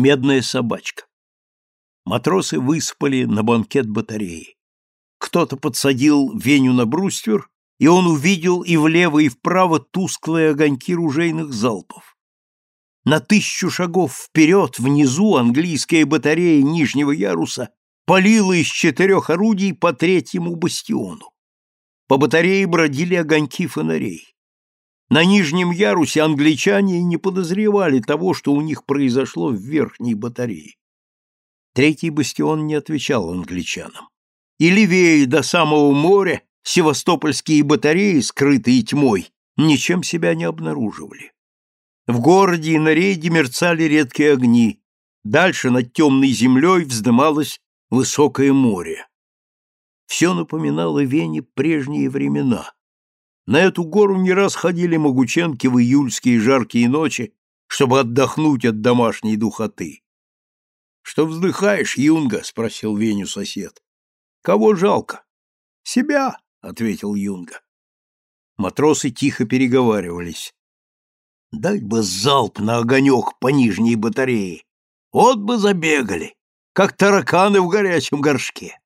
медная собачка. Матросы выспали на банкет батареи. Кто-то подсадил Веню на бруствер, и он увидел и влево, и вправо тусклые огоньки ружейных залпов. На тысячу шагов вперед, внизу, английская батарея нижнего яруса палила из четырех орудий по третьему бастиону. По батарее бродили огоньки фонарей. На нижнем ярусе англичане не подозревали того, что у них произошло в верхней батарее. Третий бастион не отвечал англичанам. И левее до самого моря севастопольские батареи, скрытые тьмой, ничем себя не обнаруживали. В городе и на рейде мерцали редкие огни. Дальше над темной землей вздымалось высокое море. Все напоминало Вене прежние времена. На эту гору не раз ходили могученки в июльские жаркие ночи, чтобы отдохнуть от домашней духоты. Что вздыхаешь, Юнга? спросил Веню сосед. Кого жалко? Себя, ответил Юнга. Матросы тихо переговаривались. Дай бы залп на огонек по нижней батарее. Вот бы забегали, как тараканы в горячем горшке.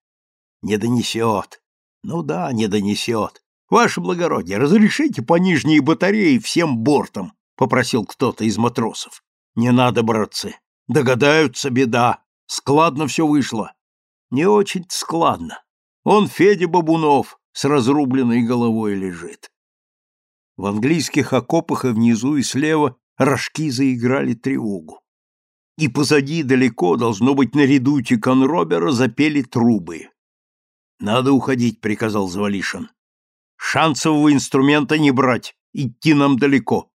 Не донесет. Ну да, не донесет. Ваше благородие, разрешите по нижней батарее всем бортом, попросил кто-то из матросов. Не надо, братцы, Догадаются, беда. Складно все вышло. Не очень складно. Он Федя Бабунов с разрубленной головой лежит. В английских окопах и внизу, и слева рожки заиграли тревогу. И позади далеко, должно быть, на редуте конробера запели трубы. «Надо уходить», — приказал Завалишин. «Шансового инструмента не брать, идти нам далеко.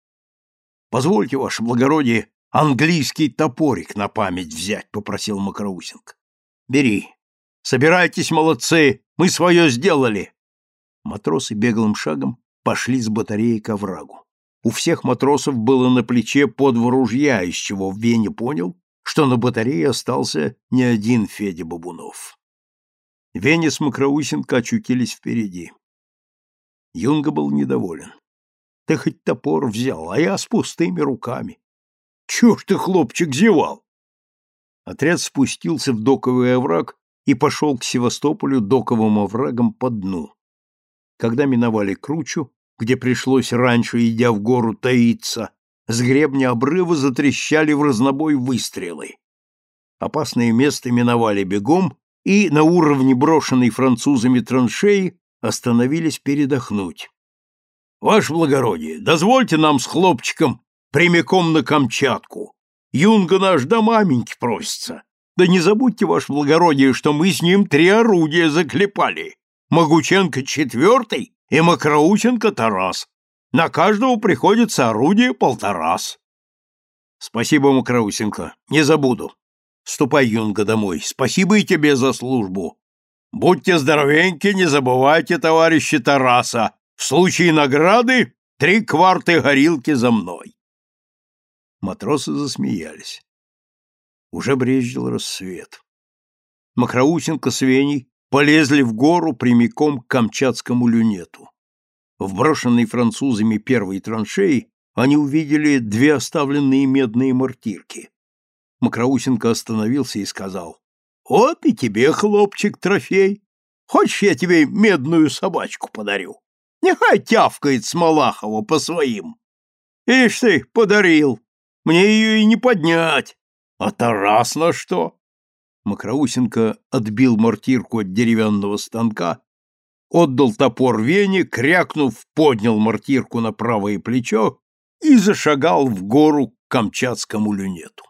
Позвольте, ваше благородие, английский топорик на память взять, — попросил Макроусинг. — Бери. Собирайтесь, молодцы, мы свое сделали. Матросы беглым шагом пошли с батареи к оврагу. У всех матросов было на плече по ружья, из чего в Вене понял, что на батарее остался не один Федя Бабунов. Веня с Макроусенко очутились впереди. Юнга был недоволен. Ты хоть топор взял, а я с пустыми руками. Чего ж ты, хлопчик, зевал? Отряд спустился в доковый овраг и пошел к Севастополю доковым оврагом по дну. Когда миновали кручу, где пришлось раньше, идя в гору, таиться, с гребня обрыва затрещали в разнобой выстрелы. Опасное место миновали бегом и на уровне брошенной французами траншеи остановились передохнуть. — Ваше благородие, дозвольте нам с хлопчиком прямиком на Камчатку. Юнга наш до маменьки просится. Да не забудьте, ваше благородие, что мы с ним три орудия заклепали. Могученко четвертый и Макроученко Тарас. На каждого приходится орудие полторас. Спасибо, Макроусенко, не забуду. Ступай, Юнга, домой. Спасибо и тебе за службу. Будьте здоровеньки, не забывайте, товарищи Тараса. В случае награды три кварты горилки за мной. Матросы засмеялись. Уже брезжил рассвет. Макроусенко с Веней полезли в гору прямиком к Камчатскому люнету. В брошенной французами первой траншеи они увидели две оставленные медные мортирки. Макроусенко остановился и сказал, «Вот и тебе, хлопчик, трофей. Хочешь, я тебе медную собачку подарю? Нехай тявкает с Малахова по своим. Ишь ты, подарил, мне ее и не поднять. А Тарас на что? Макроусенко отбил мортирку от деревянного станка, отдал топор Вене, крякнув, поднял мортирку на правое плечо и зашагал в гору к Камчатскому люнету.